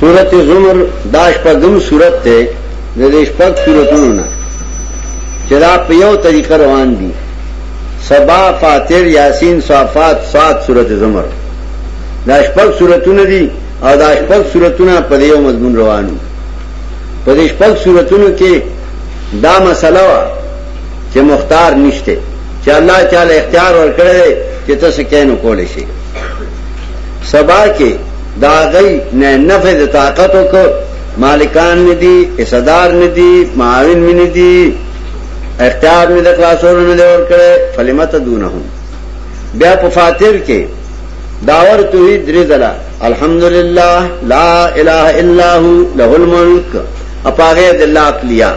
سورت زمر دا شپږم سورت ته د دې شپږ سورتونو نه چې دا په یو طریقه روان دي سبا فاتر یاسین صافات سات سورت زمر دا شپږ سورتونه دي او دا شپږ سورتونه په یو مضمون روانو په دې شپږ سورتونو کې دا مسله وا چې مختار نشته چې الله تعالی اختیار ورکړي چې تاسو کینو کول شي سبا کې دا غي نه نفع د طاقت او کو مالکان نه دي حصدار نه دي معاون مې نه دي اختیار مې د خلاصولو نه لور کړي فلمت دونهم بیا په فاتر کې داور توحید درې دلا الحمدلله لا اله الا هو له الملک اپاغه د الله عقلیا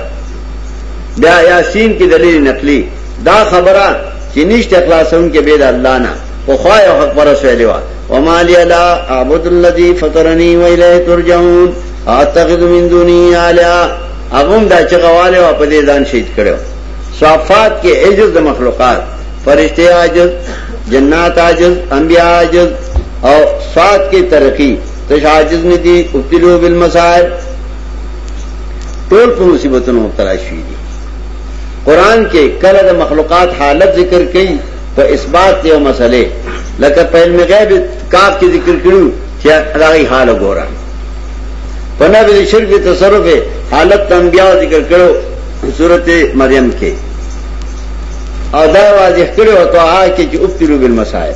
بیا یاسین کې دلیل نقلی دا خبره چې نشته خلاصون کې به د الله نه پخوا یو حق پرس ویلی وا وما لی لا اعبد الذی فطرنی و الیه ترجعون اتخذ من دونی الیا اغم دا چې غواله او په دې ځان شهید کړو صفات کې عجز د مخلوقات فرشته عاجز جنات عاجز انبیاء عاجز او صفات کې ترقی تش عاجز نه دي ابتلوا بالمصائب ټول په مصیبتونو مبتلا شوی دي قران کې کله د مخلوقات حالت ذکر کړي په اثبات یو مسئله لکه په علم غیب کاف کې ذکر کړو چې راغی حال وګوره په نبی شرک تصرف حالت انبیاء ذکر کړو سورته مریم کې او دا واضح کړو او توها کې چې ابتلو بالمصائب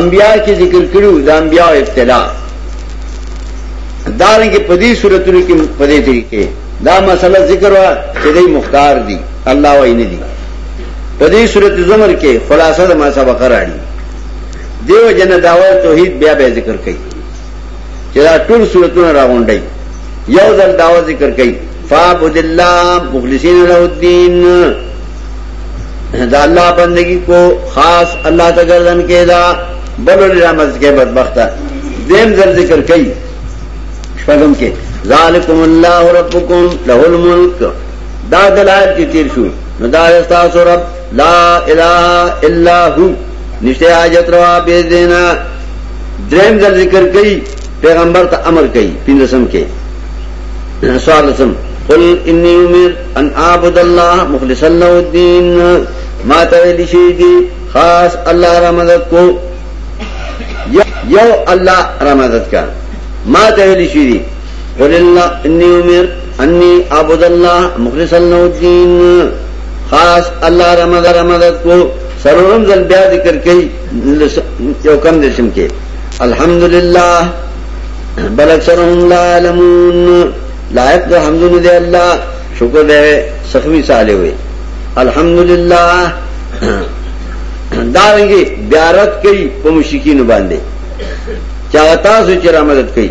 انبیاء کې ذکر کړو د انبیاء ابتلا دارنګه په دې سورته کې په دې طریقې دا مسله ذکر وا چې دوی مختار دي الله وایي نه دي په دې صورت زمر کې خلاصه د ما سبق راړي دیو جن داوا توحید بیا به ذکر کوي چې دا ټول صورتونه راغونډي یو ځل داوا ذکر کوي فعبد الله مخلصین له الدين دا الله بندگی کو خاص الله ته ګرځن کېدا بلل رحمت کې بدبخت دیم ځل ذکر کوي شپږم کې ذالکم الله ربکم له الملک دا دلائل چې تیر شو نو دا استاسو رب لا اله الا هو نشته حاجت روا به دینا دریم ځل ذکر کوي پیغمبر ته امر کوي پیندسم کې سوال سم قل انی امر ان اعبد الله مخلصا له الدين ما ته ویل شي دي خاص الله را مدد کو یو الله را مدد کا ما ته ویل شي دي قل الله اني امرت اني اعبد الله مخلصا له الدين خاص الله رمضان رمضان کو سرورم ځل بیا ذکر کړي یو کم دې شم کې الحمدلله بل اکثرهم لا علمون لایق د حمدونو دی الله شکر دې سخمی صالح وي الحمدلله دا رنګي بیارت کوي په مشکینو باندې چا تاسو چې را مدد کوي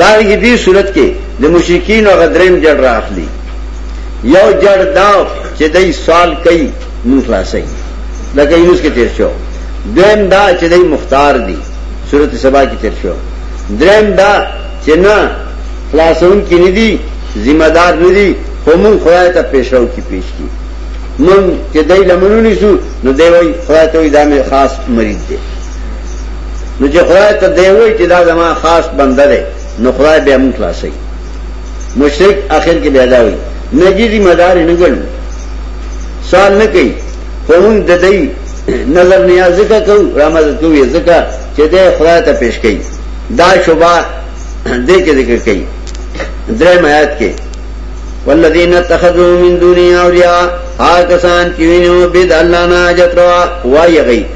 دارنګه دې صورت کې د مشرکین او غدرین جړ راخلی یو جړ دا چې دای سوال کوي مون خلاصي لکه یونس کې تیر شو دیم دا چې دای مختار دي صورت سبا کې تیر شو دریم دا چې نه خلاصون کې نه دي ذمہ دار نه دي خو مون خدای ته پیشو کې پیش کی مون چې دای لمنونی شو نو دی وای خدای ته دامه خاص مریض دی نو چې خدای ته دی وای چې دا زما خاص بنده دی نو خدای به موږ خلاصي مشرک اخر کې پیدا وي نجیزی مدار نه ګڼو سوال نه کوي خو موږ د دې نظر نیاز ذکر کوو رحمت کوي ذکر چې د خدای ته پیش کوي دا شوبه دې کې ذکر کوي درې میات کې والذین اتخذوا من دونه اولیاء هاکسان چې وینو بيد الله نه اجترا وایي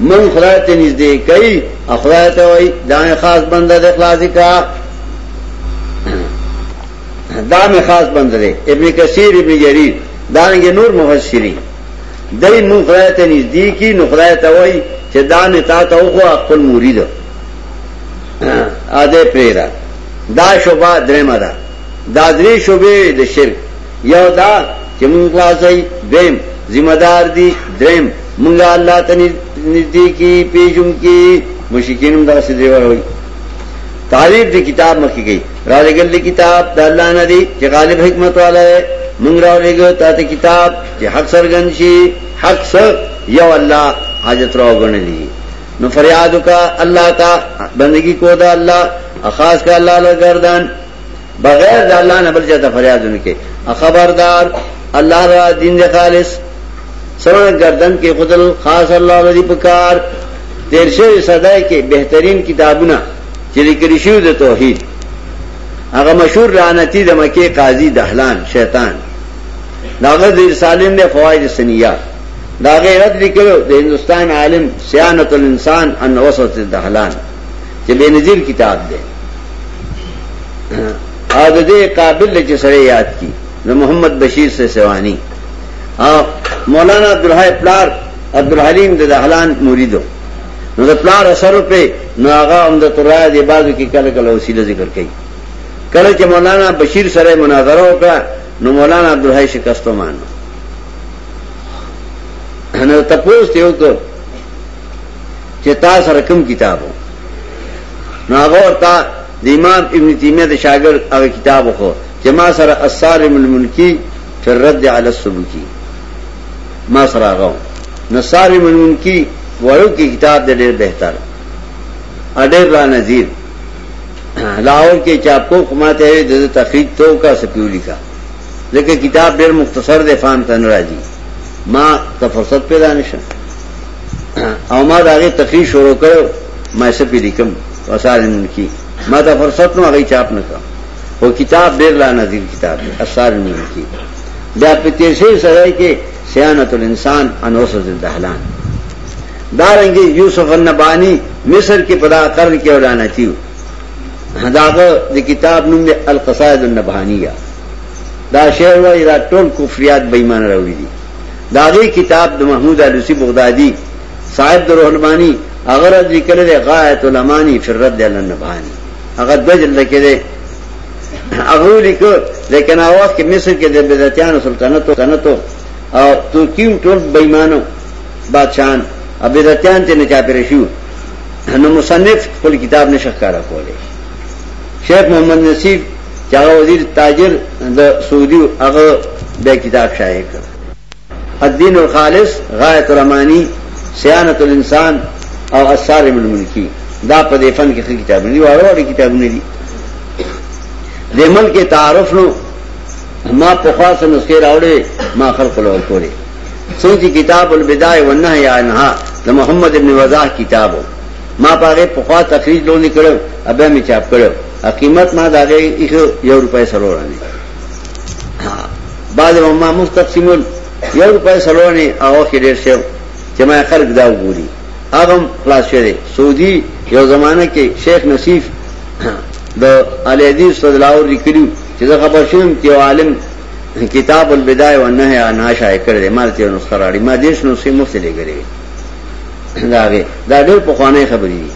من خدای ته نږدې کوي او خدای ته وایي دا مې خاص بنده دی خلاصي کا دا مې خاص بنده دی ابن کثیر ابن جریر دا رنګ نور مفسرین دای مون خدای ته نږدې کی نو خدای ته وایي چې دا مې تا ته وخو خپل مرید ا دې پریرا دا شوبه درېمه ده دا درې شوبه د شرک یو دا چې مونږ خلاصي دیم ذمہ دار دي دریم مونږه الله ته نږدې کی پیجم کی مشکین هم دا څه دی وروي تعریف دی کتاب مخکې گئی را لګل دی کتاب د الله نه دی چې غالب حکمت والا ہے مونږ را لګو تا ته کتاب چې حق سرګن شي حق سر یو الله حاجت راو غنلی نو فریاد کا الله تا بندگی کو دا الله خاص کا الله لګردان بغیر د الله نه بل چاته فریاد نه کوي خبردار الله را دین دی خالص سره گردن کې خدل خاص الله لري پکار تیر شوی صدای کې بهترین کتابونه چې لیکل شوی د توحید هغه مشهور رانتی د مکه قاضي دهلان شیطان داغه د رسالین له فواید سنیه داغه رد لیکلو د هندستان عالم سیانت الانسان ان وسط دهلان چې به نظیر کتاب دی او د دې قابل چې سره یاد کی نو محمد بشیر سے سوانی او مولانا عبدالحی پلار عبدالحلیم د دهلان مریدو نو د پلار اثر په نو هغه هم د ترای دی بازو کې کله کله وسیله ذکر کړي کله چې مولانا بشیر سره مناظره وکړه نو مولانا عبدالحی شکستو مانو نو تاسو ته یو چې تا سره کوم کتاب وو نو هغه ورته د امام ابن تیمیه د شاګرد هغه کتاب وو چې ما سره الصارم المنکی فی الرد علی السبکی ما سره هغه نو صارم المنکی وړو کې کتاب د ډېر بهتر اډېر را نذیر لاور کې چاپ کو کماته د تحقیق تو کا سپیولی کا لکه کتاب ډېر مختصر دی فهم تن راځي ما ته فرصت پیدا نشه او ما دا غي تقریر شروع کړو ما سپی لیکم وسال من کی ما ته فرصت نو هغه چاپ نه کړ او کتاب ډیر لا نظیر کتاب دی اثر من کی دا په تیسه سره کې سیانت الانسان انوس الدهلان دارنګي یوسف النبانی مصر کې پدا قرن کې ولانا تیو داغه د کتاب نوم دی القصائد النبهانیه دا شعر وای دا ټول کفریات بېمانه راوړي دي داغه کتاب د محمود علوسی بغدادي صاحب د روحلمانی هغه رد لیکل دی غایت الامانی فی الرد علی النبهانی هغه د جلد کې دی هغه لیکو لیکن هغه وخت کې مصر کې د بدعتانو سلطنت او سلطنت او ترکیم ټول بېمانو بادشاہان ابدعتان ته نه چا پرې شو نو مصنف خپل کتاب نشه ښکارا کوله شیخ محمد نصیب چې هغه وزیر تاجر د سعودي هغه به کتاب شایع کړ الدین الخالص غایت الرحمانی سیانت الانسان او اثار الملکی دا په دې فن کې خې کتابونه دي واره واره کتابونه دي د ملک تعارف نو ما په خاصه نسخه راوړې ما خلق له ورکولې څنګه کتاب البدايه والنهي عنها د محمد ابن وضاح کتابو ما پاره په خاصه تخریج لونی کړو ابه می چاپ کړو قیمت ما دا غي ایخو یو روپۍ سلورانه بعد ما مفت تقسیمول یو روپۍ سلورانه او کې ډېر شو چې ما خلک دا وګوري هغه خلاص شوی سعودي یو زمانہ کې شیخ نصیف د علی حدیث صلی الله علیه لیکلو چې زه خبر شوم چې عالم کتاب البدایه والنهی عن عائشه کړی مال ته نو خراړي ما دیش نو سي مفت لګري دا دا ډېر په خوانه خبرې دي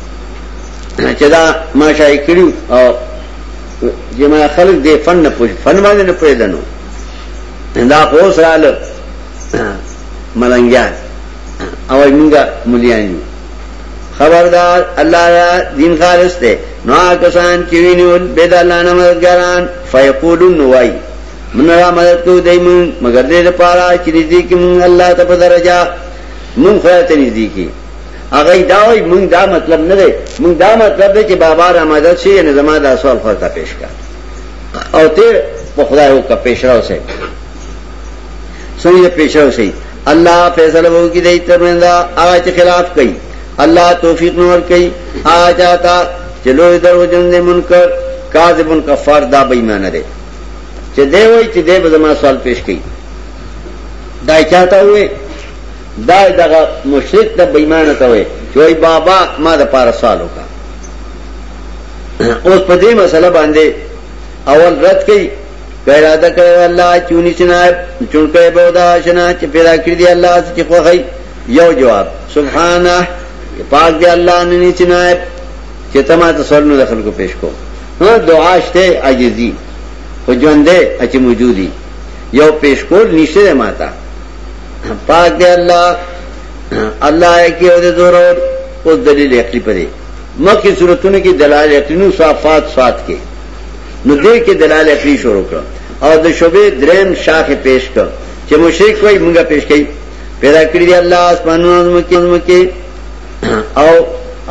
چې دا ما شای کړیو او چې ما خلک دې فن نه پوه فن باندې نه پوه دنو دا خو سره ملنګیان او موږ مليان یو خبردار الله را دین خالص ته نو کسان چې وینول به د الله نه مددګاران فیقولون وای من را مدد کو دایمون مگر دې لپاره چې دې کې مون الله ته په درجه مون خو ته دې کې هغه دا وای مونږ دا مطلب نه دی مونږ دا مطلب دی چې بابا را مدد شي نه زما دا سوال خو ته پیش کا او ته په خدای او کا پیش راو سي سوی پیش راو سي الله فیصله وو کی دی ترمندا هغه چې خلاف کوي الله توفیق نور کوي هغه چاته چې لوی درو جن دي منکر کاذب کفار دا بې ایمان دی چې دی وای چې دی به زما سوال پیش کوي دا چاته وای دا دغه مشرک ته بېمانه ته وای چې وای بابا ما د پاره سوال وکړه اوس په دې مسله باندې اول رد کړي پیراده کړو الله چونی چنا چونکه به دا شنا چې پیدا کړی دی الله چې خوخی یو جواب سبحانه پاک دی الله نه نه چنا چې تما ته سرنو دخل کو پیش کو نو دعا شته عاجزی او ژوندې اچ موجودی یو پیش کول نشته ماته پاک دی الله الله یې کې د زور او اوس دلیل عقلی پرې مکه صورتونو کې دلال عقلینو صفات صفات کې نو دې کې دلال عقلی شروع کړ او د شوبې دریم شاخ پیش کړ چې مشرک وای موږ پیش کړي پیدا کړی دی الله اسمانونو کې مکه او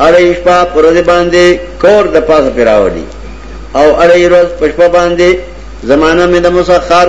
اړې شپه پر دې باندې کور د پاسه پیراوړي او اړې روز پښپا باندې زمانہ مې د مسخر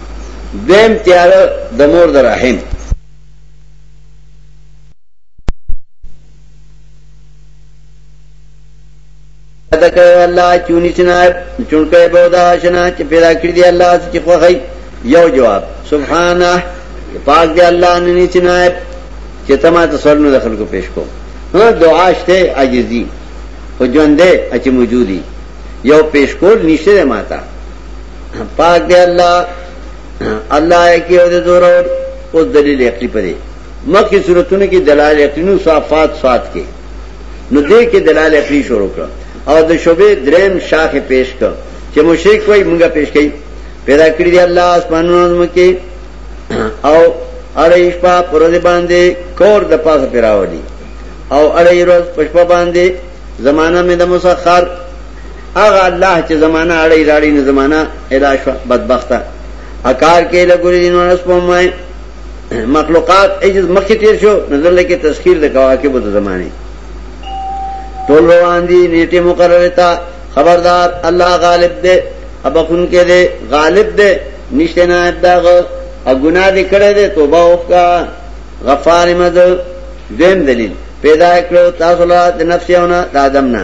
دویم تیار د مور د رحم ادا کړو الله چونی چنا چونکه بودا شنا چې پیدا کړی دی الله چې خوخی یو جواب سبحانه پاک دی الله نه چنا چې تما ته سوالونه د خلکو پیش کو ها دعا شته عاجزی خو ژوند دی چې موجودی یو پیش کول نشته ماته پاک دی الله الله یې کې او د زور او اوس دلیل عقلی پرې مکه صورتونه کې دلایل عقلی نو صفات سات کې نو دې کې دلایل عقلی شروع کړ او د شوبې دریم شاخه پیش کړ چې مشرک وای موږ پیش کړي پیدا کړی دی الله اسمانونو کې او اړیش په پر دې باندې کور د پاسه پیراولي او اړې روز پښپ باندې زمانہ مې د مسخر هغه الله چې زمانہ اړی راړی نه زمانہ ادا شو بدبخته اکار کې لګوري دین ورس پومای مخلوقات عجز مخکې تیر شو نظر لکه تسخير د کواکب د زمانه ټول روان دي نیټه مقرره تا خبردار الله غالب دی ابخون کې دی غالب دی نشته نه داغه او ګناه دې کړې دې توبه وکا غفار مد دیم دلیل پیدا کړو تاسو له نفسیونه د ادم نه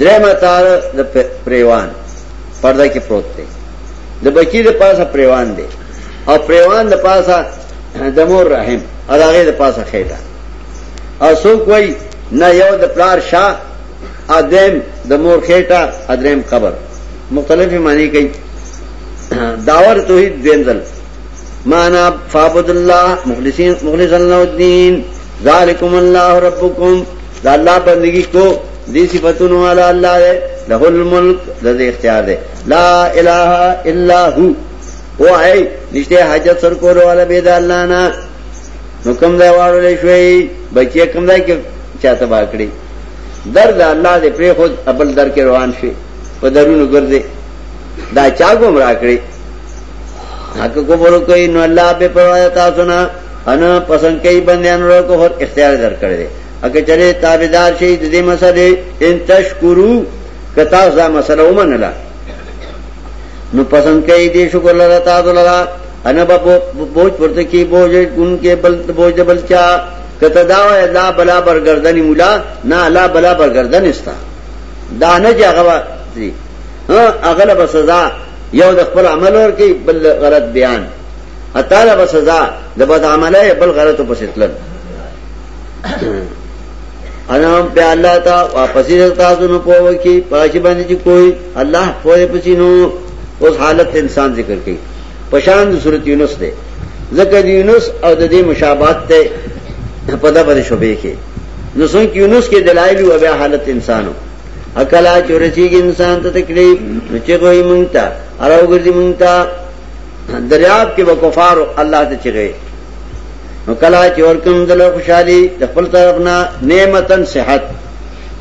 درېمه تار د پریوان پرده کې پروت دی د بچی د پاسه پریوان دی او پریوان د پاسه د مور رحم او هغه د پاسه خېټه او څوک وای نه یو د پلار شاه ادم د مور خېټه ادم قبر مختلفه معنی کوي داور توحید دینزل معنا فعبد الله مخلصین مخلص الله الدين ذالکم الله ربکم دا الله بندگی کو دی صفاتونو والا الله دی له الملک د اختیار دی لا اله الا هو او ای نشته حاجت سر کول والا به د الله نه نو کوم دی واړول شوی بچی کوم دی کې چاته باکړي درد الله دې پرې خود ابل در کې روان شي په درونو ګرځي دا چا کوم راکړي حق کو بولو کوي نو الله به پروايا تاسو نه انا پسند کوي بندیان ورو کو اختیار در کړی اګه چره تابعدار شي د دې مسلې ان تشکرو کتا ځا مسله ومنله نو پسند کوي دې شکر لره تاسو لره ان په بوج پرته کې بوج ګون کې بل بوج بلچا کته دا وای لا بلا برګردن مولا نه لا بلا برګردن استا دا نه چې هغه دي ها اغلب سزا یو د خپل عمل ور کې بل غلط بیان اته له سزا د بد عمله بل غلط په ستلل انا بیا الله تا واپس دې تاسو نو پوه کی پاش باندې چې کوئی الله پوهه پسینو اوس حالت انسان ذکر کړي پشان د صورت یونس ده ذکر یونس او د دې مشابهت ته پدا باندې شوبې کې نو څنګه یونس کې دلایل او بیا حالت انسانو اکلا چورسیږي انسان ته تکلیف نو چې کوئی مونږ ته اراو ګرځي مونږ ته دریاب کې وکفار الله ته چغې نو کلا چې ورکم دل خوشحالي د خپل طرف نه نعمتن صحت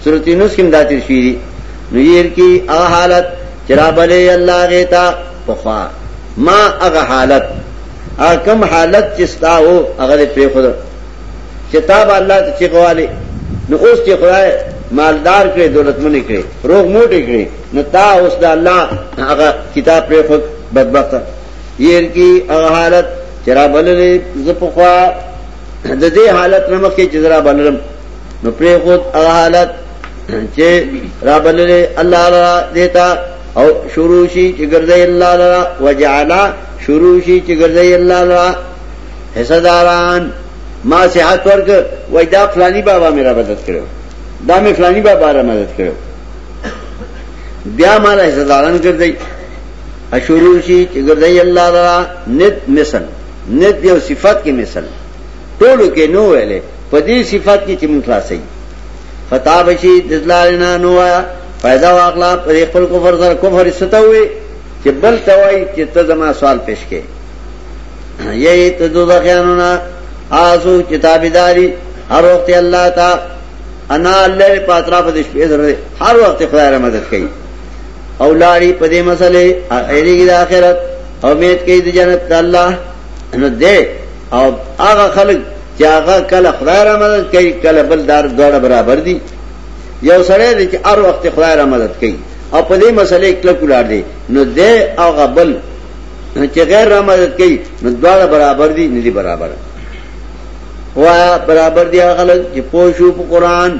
سورتی نوس کې داتې شي نو ير کې ا حالت چرابلې الله غیتا پخوا ما هغه حالت ا کم حالت چې ستاو هغه په خود کتاب الله ته چې غواړي نو اوس چې خدای مالدار کړي دولتمن کړي روغ موټي کړي نو تا اوس د الله هغه کتاب پر خود بدبخت ير کی هغه حالت چرا بللې زپخوا د دې حالت نمخ کې چرا بللم نو پر خود هغه حالت چې را بللې الله را دیتا او شروع شي چې ګرځي الله را وجعلا شروع شي چې ګرځي الله را حصداران ما صحت ورک وای دا فلانی بابا میرا مدد کړو دا مې فلانی بابا را مدد کړو بیا ما له حصداران ګرځي اشورو شي چې ګرځي الله لرا ند مثل ند یو صفت کې مثل ټولو کې نو ویلې په دې صفت کې چې مون خلاصي خطا بشي دزلالنا نو وایا پیدا واخلا په خپل کفر سره کفر ستوي چې بل توای چې ته زما سوال پیش کې یې ته دوزخیانو نه آسو کتابداري هر وخت الله تا انا الله پاترا په دې شپې سره هر وخت خدای را مدد کوي او لاری په دې مسله اېریږي د آخرت او امید کوي د جنت د الله نو دې او هغه خلک چې هغه کله خدای را مدد کوي کله بل دار دواړه برابر دي یو سره دې چې هر وخت خدای را مدد کوي او په دې مسله کې کلک ولار دي نو دې هغه بل چې غیر را مدد کوي نو دواړه برابر دي نه دي برابر وایا برابر دي هغه خلک چې پوه شو په قران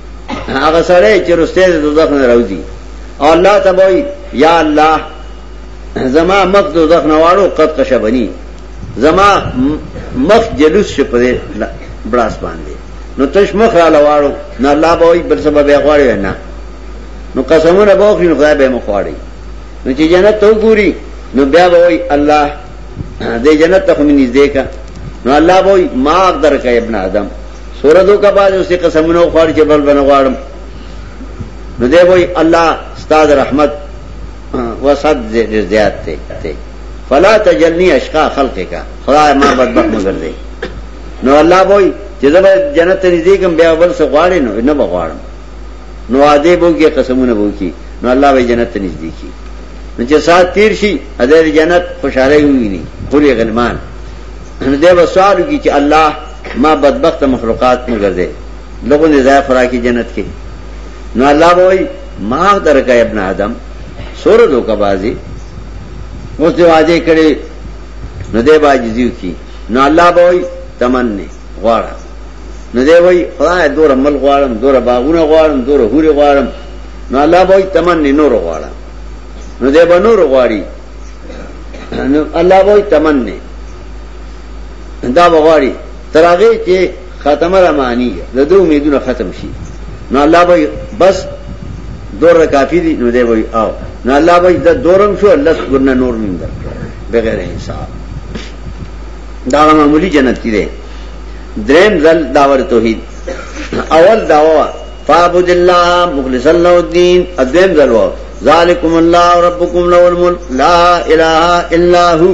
هغه سره چې رسته د دوزخ نه راوځي او الله تبوي یا الله زما مخ دوزخ نه واړو قد قشبني زما مخ جلوس شي په بلاس باندې نو تش مخ را لواړو نه الله به بل سبب یې غواړي نه نو قسمونه به خو خدای به مخواړي نو چې جنت ته وګوري نو بیا به وای الله دې جنت ته مې نږدې کا نو الله به ما درکې ابن ادم سوره دوکه باز اوسې قسمونه خوړ چې بل بنه غواړم نو دی وای الله استاد رحمت وسط زیات ته فلا تجلنی اشقا خلق کا خدای ما بدبخت مگر دی نو الله وای چې زه جنت ته نږدې کوم بیا بل څه غواړې نو نه بغواړم نو عادی بو کې قسمونه بو کې نو الله وای جنت ته نږدې کی نو چې سات تیر شي حضرت جنت خوشاله وي نه پوری غلمان نو دی وسوالو کې چې الله ما بدبخت مخلوقات مې ګرځې لغو نه ځای خوراکي جنت کې نو الله وای ما درکا ابن آدم سور دو کا بازی اوس دی واځي کړي نو دی باجزیو کی نو الله وای تمنې غواړه نو دی وای خدای دور مل غواړم دور باغونه غواړم دور هوري غواړم نو الله وای تمنې نور غواړم نو دی به نور غواړي نو الله وای تمنې دا بغواړي تر هغه چې ختمه رمانی د دوه امیدونه ختم شي نو الله به بس دور کافی دی نو دی وای او نو الله به د دورم شو الله سګنه نور مين در بغیر حساب دا معمولی جنت کی دی دریم ځل داور توحید اول داوا فعبد الله مخلص الله الدين ادم ذلوا ذالکم الله ربکم لو الملک لا اله الا هو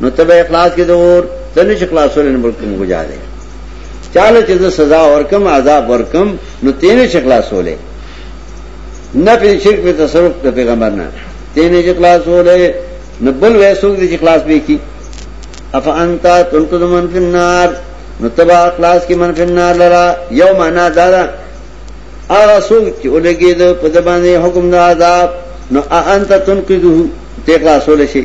نو تبه اخلاص کې دور تنه چې خلاصول نه بلکې موږ جا دي چاله چې سزا ورکم عذاب ورکم نو تینه چې خلاصولې نه په شرک په تصرف د پیغمبر نه تینه چې خلاصولې نو بل وېسوګ دي چې خلاص به کی افانت تنقذ من فی النار نو تبا اخلاص کی من فی النار لرا یو معنا دا دا هغه څوک چې ولګي د په دبانې حکم د عذاب نو انت تنقذه ته خلاصول شي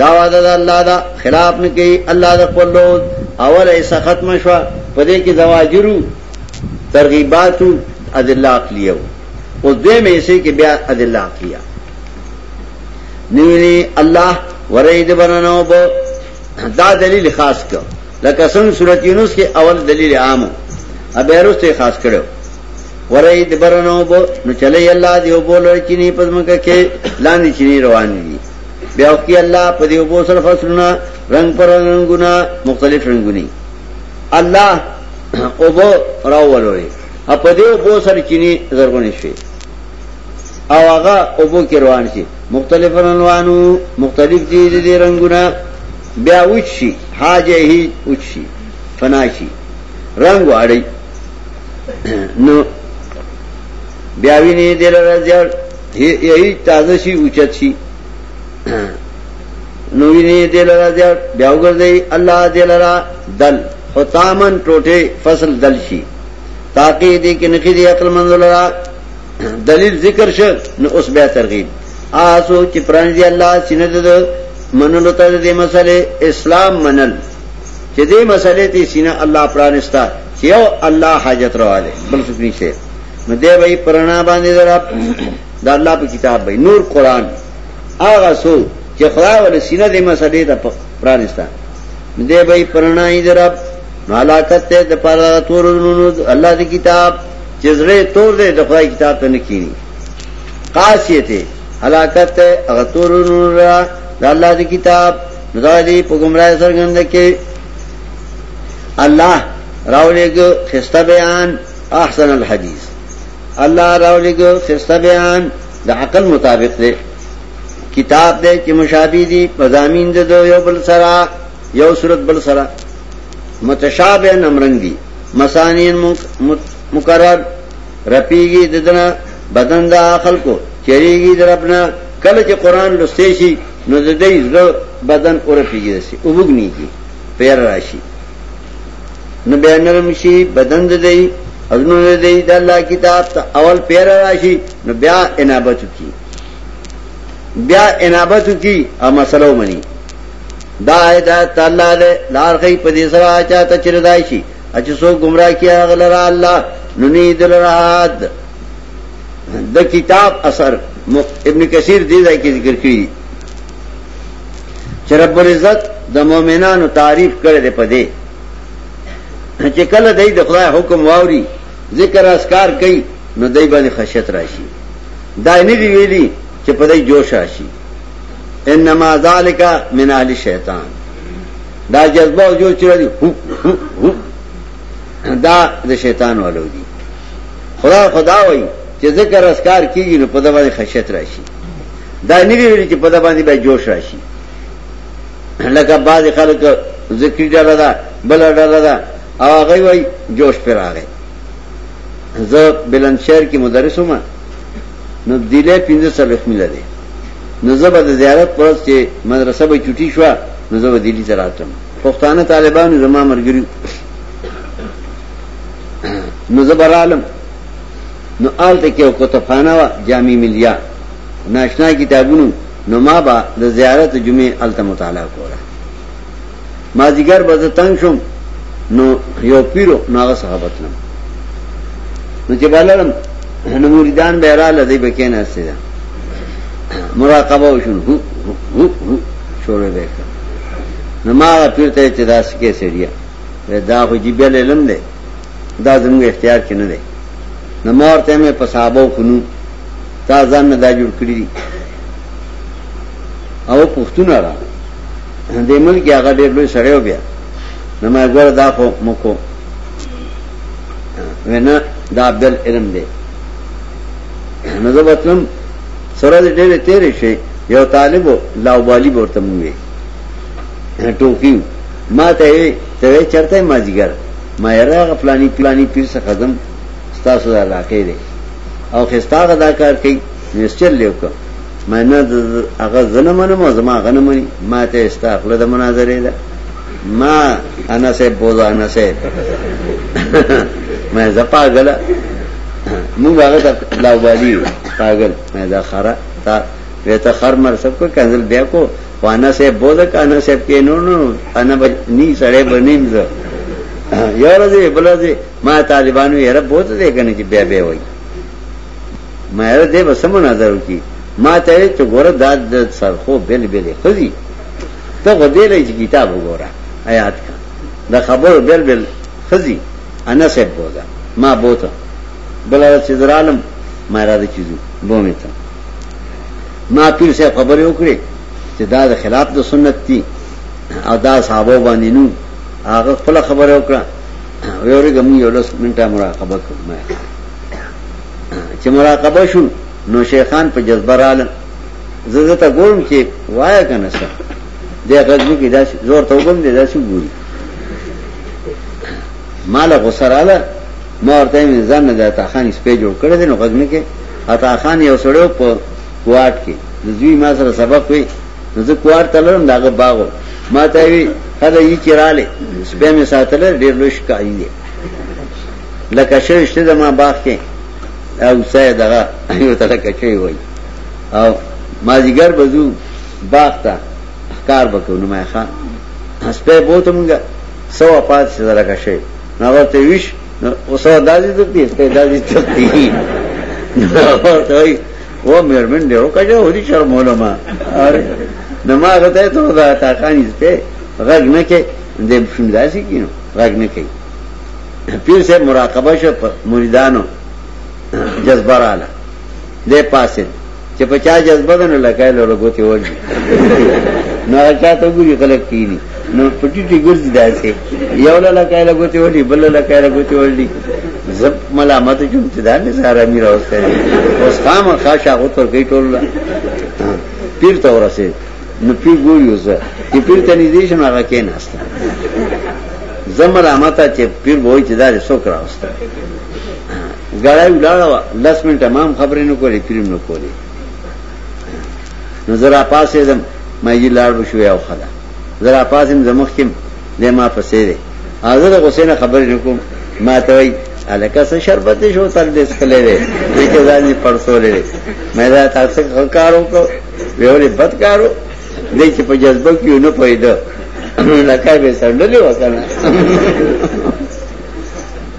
دا وعده د الله دا خلاف نه کوي الله د خپل لوز اوله یې سخت مشوه په دې کې زواجرو ترغیباتو ادله عقلیه او دې مې سي کې بیا ادله عقلیه نیولی الله ورید بننو بو دا دلیل خاص کو لکه څنګه سورۃ یونس کې اول دلیل عام او بیا وروسته خاص کړو ورید برنو بو نو چلی الله دی وبولر چینی پزمکه کې لاندې چینی روان دي بیا وکي الله په دې وبو سره فصلونه رنگ پر رنگونه مختلف رنگونی الله وبو راولوي په دې وبو سره چینی زرغونی شي او هغه وبو کې روان شي مختلف رنوانو مختلف دي دې رنگونه بیا وچی حاجه هی وچی فناشي رنگ واړی نو بیا ویني دلر زیړ یہی تازه شي اوچت شي نو ویني دل را دې بیا وګرځي الله دل را دل حتامن ټوټه فصل دل شي تاکي دې کې نخي دې عقل مند لرا دلیل ذکر شو نو اوس بیا ترغیب آسو چې پران دې الله سینه دې منلو ته دې مسله اسلام منل چې دې مسله ته سینه الله پرانستا چې یو الله حاجت رواله بل څه نشته نو دی به یې په رڼا باندې د رب د الله په کتاب به نور قرآن هغه څوک چې خدای ولې سینه دې مسلې ته پرانسته نو دی به یې په رڼا یې د رب نو هلاکت ته د پاره تور الله د کتاب چې زړه تور دی د خدای کتاب ته نه کینی قاسیه ته هلاکت ته هغه تور را د الله د کتاب نو دا دې په گمراه سرګند کې الله راولېګ خسته بیان احسن الحدیث الله راولګو خسته بیان د عقل مطابق دی کتاب دې چې مشابه دي مزامین د دو یو بل سره یو صورت بل سره متشابه نمرنګ دي مسانین مکرر رپیږي ددنه بدن دا خلکو چریږي درپنا کله چې قران لسته شي نو د دې زړه بدن اورپیږي سي وګنيږي پیر راشي نو بیا نرم شي بدن د دی اذنو د دی د الله کتاب ته اول پیر راشي نو بیا انابت کی بیا انابت کی او مسلو منی دا آیت الله له لار غي په دې سره اچا ته چردای شي اچ سو گمراه کیا غلرا الله نو نی دلراد د کتاب اثر ابن کثیر دې ځای کې ذکر کړی چې رب العزت د مؤمنانو تعریف کړی دی په دې چې کله دای د خدای حکم واوري ذکر اسکار کوي نو دای باندې خشیت راشي دا نه دی ویلي چې په دې جوش راشي انما ذالک من اهل شیطان دا جذبه او جوش چرې دا د شیطان والو دي خدا خدا وایي چې ذکر اسکار کیږي نو په دې باندې خشیت راشي دا نه دی ویل چې په دا باندې به جوش راشي لکه بعض خلک ذکر ډاله ده بل ډاله ده او هغه وای جوش پر راغی زه بلند شهر کې مدرس وم نو دیله 15 سال رخمی لري نو زه به د زیارت پرځ چې مدرسه به چټي شو نو زه به دیلی ته راتم پښتانه طالبانو زما مرګري نو زه برالم نو آلته کې یو کتابخانه وه جامع ملیه ناشنا کتابونو نو ما به د زیارت جمعې آلته مطالعه کوله مازیګر به زه تنګ شوم نو یو پیرو نو هغه څخه بتلم نو چې بالرم نو مریدان به رااله دی به کېناسته ده مراقبه وشون هو هو هو شروع به کړ نو ما پیر ته چې داس کې سړیا دا خو جیبل علم دی دا زموږ اختیار کې نه دی نو ما ورته مې په صحابه خونو تا ځان نه دا جوړ کړی او پښتون را دې ملک هغه ډېر لوی سړیو بیا نو ما ګور دا خو مکو وینا دا عبدل علم دی نو زه وتم سره دې ډېر تیرې شي یو طالب لاوبالی ورته موږي ټوکیو ما ته ته چرته ما جګر ما یې راغه پلانی پلانی پیر څخه ځم ستاسو دا علاقې دی او خستاغه دا کار کوي نوسچل لیو که ما نه هغه زنه منم او زما غنه مني ما ته استاخله د مناظره ده ما انا سه بوزا انا سه ما زپاګل موږ هغه لا وایي پاګل ما دا خره تا وی ته خر مر سب کو کنزل بیا کو خو انا صاحب بوده که انا صاحب کې نو نو انا به نی سړی بنیم زه یو ورځ بل ورځ ما طالبانو یې رب بوته دی کنه چې بیا بیا وای ما یې دې بس سم نظر وکي ما ته چې ګوره دا د سرخو بل بل خزي ته غدې لې کتاب وګوره آیات کا دا خبر بل بل خزي انا صاحب بوده ما بوته بل ورځ چې درالم ما را دې چیزو بومه ته ما پیر صاحب خبرې وکړې چې دا د خلاف د سنت دي او دا صحابه باندې نو هغه خپل خبره وکړه ویوري کوم یو لس منټه مراقبه کوم چې مراقبه شو نو شیخان په جذبه رااله زه ته ګورم چې وای کنه څه د غږو کې دا زور ته وګم دي دا څه ګوري مال غسراله ما ورته ویل ځان نه د عطا خان سپی جوړ کړی دی نو غږ نه کوي عطا خان یو سړی په کوارټ کې د زوی ما سره سبق وی نو زه کوارټ ته لرم د هغه باغ ما ته وی هدا یې چې رااله سپی مې ساتل ډېر لوی شکایي دی لکه شوی شته د ما باغ کې او سې دغه یو ته لکه شوی وای او ما دیګر بزو باغ ته کار وکړو نو ما ښه سپی بوته مونږه سو پات سره لکه شوی هغه ته ویش اوسه دازي دتی ته دازي تختی ته و مېرمن دی او کجا ودي شرم علماء اره نو ما هغه ته ته دا تا کانی ته غږ نه کې دې شوم داسي کینو غږ نه کوي پیر سے مراقبه شو مریدانو جذبه رااله دې پاسه چې په چا جذبه ده نو لکه له لګوتې وړي نو هغه چا ته ګوري خلک کینی نو پټی ټی ګرځي داسې یو له لکه له لګوتې وړي بل له لکه له لګوتې وړي زب ملامت جون چې دا نه سارا مې راوسته اوس قام خاصه غو تر گئی ټول پیر ته ورسه نو پیر ګوري اوس چې پیر ته نږدې شم هغه کې نه است زم ملامت چې پیر وای چې دا څوک راوسته ګړای ولاړه وه لس منټه ما هم خبرې نه کولې کریم نه کولې نو زه راپاڅېدم ما یې لاړ به شو یو ښه ده زه راپاڅېم زه مخکې یم دی ما پسې دی او زه د غوسې نه خبرې نه کوم ما ته وایي هلکه څه شربت دې شو تل دې څکلی دی دې کې ځان یې پړسولی دی مې دا تا څه ښه کار وکړو ویې ولې بد کار و دی چې په جذبه کې ونه پوهېده لکه به یې څنډلې وه که نه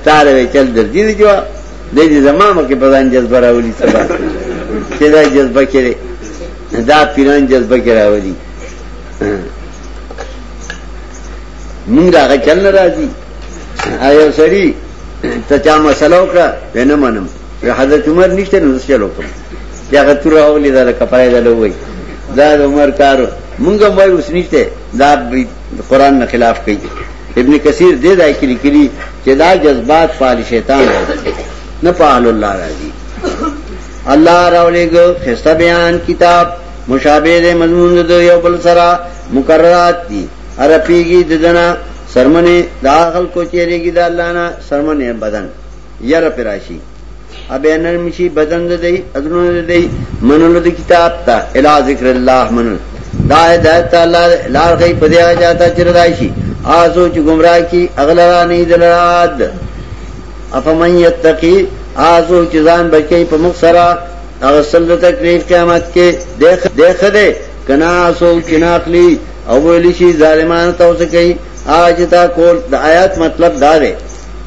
تاره وی چل در دیده جو دیده زمامه که پدان جذبه راولی تبا چه دا جذبه کرده دا پیران جذبه کرده راولی مونږ دا هغه چل ناراضي ایو سړی ته چا مسله وکړه ونه منم حضرت عمر نشته نو څه چلو کوم یا غتور راولې دا کپړای دا لوي دا عمر کار مونږ وای اوس نشته دا د قران نه خلاف کوي ابن کثیر دې ځای کې لیکلي چې دا جذبات په شیطان راځي نه په اهل الله راځي الله راولېګو خسته بیان کتاب مشابه دې مضمون د یو بل سره مقررات دي عربيږي د دنا سرمنه دا غل کو چیرېږي د الله نه سرمنه بدن یره پراشي ابه نرم شي بدن د دی اذنونه د دی منلو د کتاب ته الا ذکر الله منل دا هدایت تعالی لار غي په دې اجازه چې رضای شي آزو چې گمراه کی اغلرا نه دلراد افمن یتقی آزو چې ځان بچي په مخ سره هغه سل تکلیف قیامت کې دیخ دیخ دے کنا آسو چې ناخلی او ویلی شي ظالمان تاسو کوي آج تا کول د آیات مطلب دا دی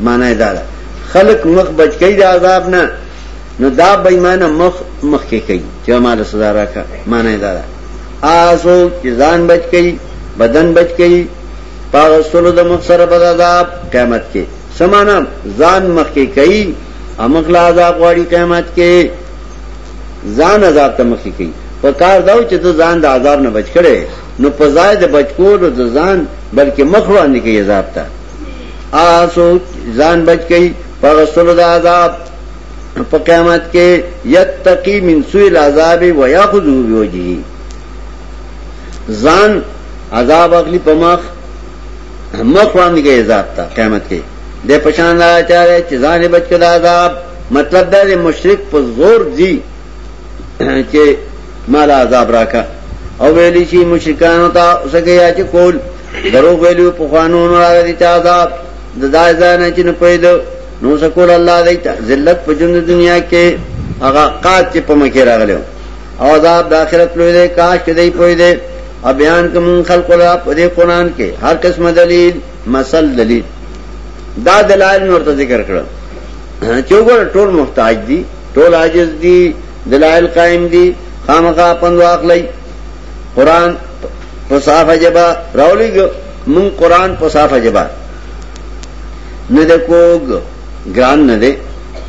معنی دا ده خلق مخ بچ کوي د عذاب نه نو دا بېمانه مخ مخ کې کوي چې مال سزا راکا معنی دا ده آسو چې ځان بچ کوي بدن بچ کوي پاغه سلو د مخ سره بد عذاب قیامت کې سمانا ځان مخ کې کوي امخ لا عذاب غواړي قیامت کې ځان عذاب ته مخ کې کوي په کار داو چې ته ځان د عذاب نه بچ کړي نو په ځای د بچکو د ځان بلکې مخ وړاندې کوي عذاب ته آسو ځان بچ کئ پغسل د عذاب په قیامت کې یتقی من سوء العذاب و یاخذو بوجهه ځان عذاب اخلي په مخ مخ باندې کې عذاب تا قیامت کې د پشان دا چاره چې ځان بچ کړه عذاب مطلب دا دی مشرک په زور دی چې مال عذاب راکا او ویلی شي مشرکانو ته وسګیا چې کول درو ویلو په خوانو نه راغلی ته عذاب د دای ځان چې نه پېد نو سکول الله دې ته ذلت په ژوند دنیا کې هغه قات چې په مکه راغلی او عذاب د آخرت لوی دی کاش کې دی پوي دی او بیان کوم خلق را په دې قران کې هر قسم دلیل مسل دلیل دا دلایل نور ته ذکر کړو چې وګوره ټول محتاج دي ټول عاجز دي دلائل قائم دي خامخا پند واخلي قران په صافه جبا راولي مون قران په صافه جبا نه د کوګ ګران نه دي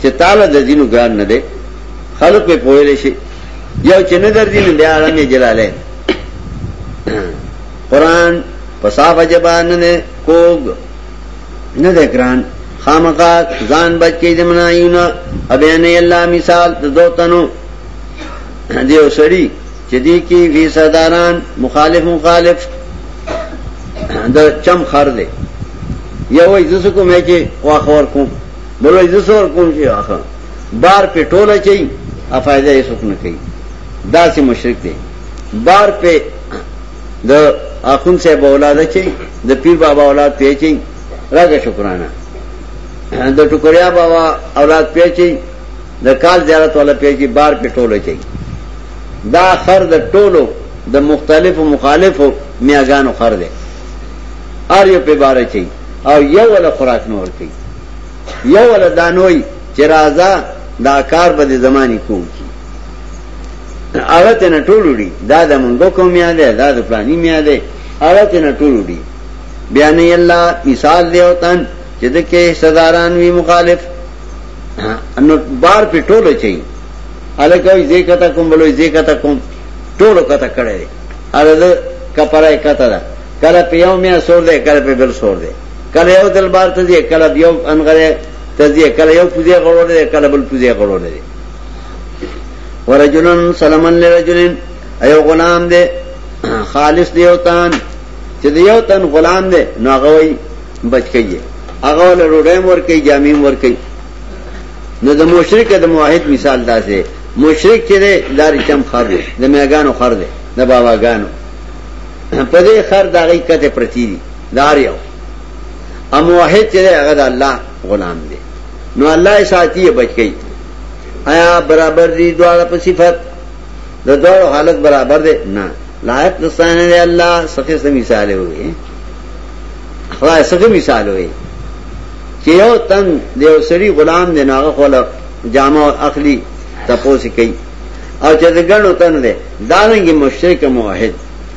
چې تعالی د دینو ګران نه دي خلق په پوهل شي یو چې نه درځي نه بیا عالم جلاله قران په صافه جبا نه کوګ نه ده ګران خامخا ځان بچ کې د منایونه ابیان الله مثال د دوتنو دیو سړی چې دی کې وی صداران مخالف مخالف د چم خر دی یو وای زسو کوم چې واخور کوم بل وای زسو ور کوم چې واخور بار په ټوله چي افایده یې سکنه کوي دا سي مشرک دی بار په د اخون صاحب اولاد چي د پیر بابا اولاد پی چي راګه شکرانه د ټکریا بابا اولاد پی چي د کال زیارت ولا پی چي بار په ټوله چي دا خر د ټولو د مختلفو مخالفو میاګانو خر دی ار یو په بار چي او یو ولا خوراک نه ورکي یو ولا دانوي چې راځه دا کار به د زماني کوم کی هغه ته نه ټول وړي دا د منګو کوم یاد ده دا د پلاني میا ده هغه ته نه ټول وړي بیان یې الله مثال دی او تن چې د کې صداران وی مخالف نو بار په ټولو چي الکه یې کته کوم بلوي یې کته کوم ټولو کته کړي اره د کپړای کته ده کله په یو میا سور ده کله په بل سور ده کله یو دل بار ته دی کله یو انغره ته دی کله یو پوزي غړول دی کله بل پوزي غړول دی ورجلن سلمن لرجلن ایو غلام دے خالص دیو تان چې دیو تن غلام دے نو هغه وای بچ کیږي هغه له روډم ور کوي جامیم ور کوي نو د مشرک د موحد مثال داسې مشرک چې دی لار چم خر دی د میګانو خر دی د باباګانو په دې خر د غي کته پرتی دی دار یو ام واحد چې هغه د الله غلام دی نو الله یې ساتي بچ کئ آیا برابر دي دواړه په صفت د دواړو حالت برابر دي نه لایق دستانه دی الله څخه سم مثال وي خدای څخه مثال وي چې یو تن د یو سړي غلام دی ناغه خپل جامه اخلي تپوس کوي او چې د ګڼو تن دی دا رنګ مشرک موحد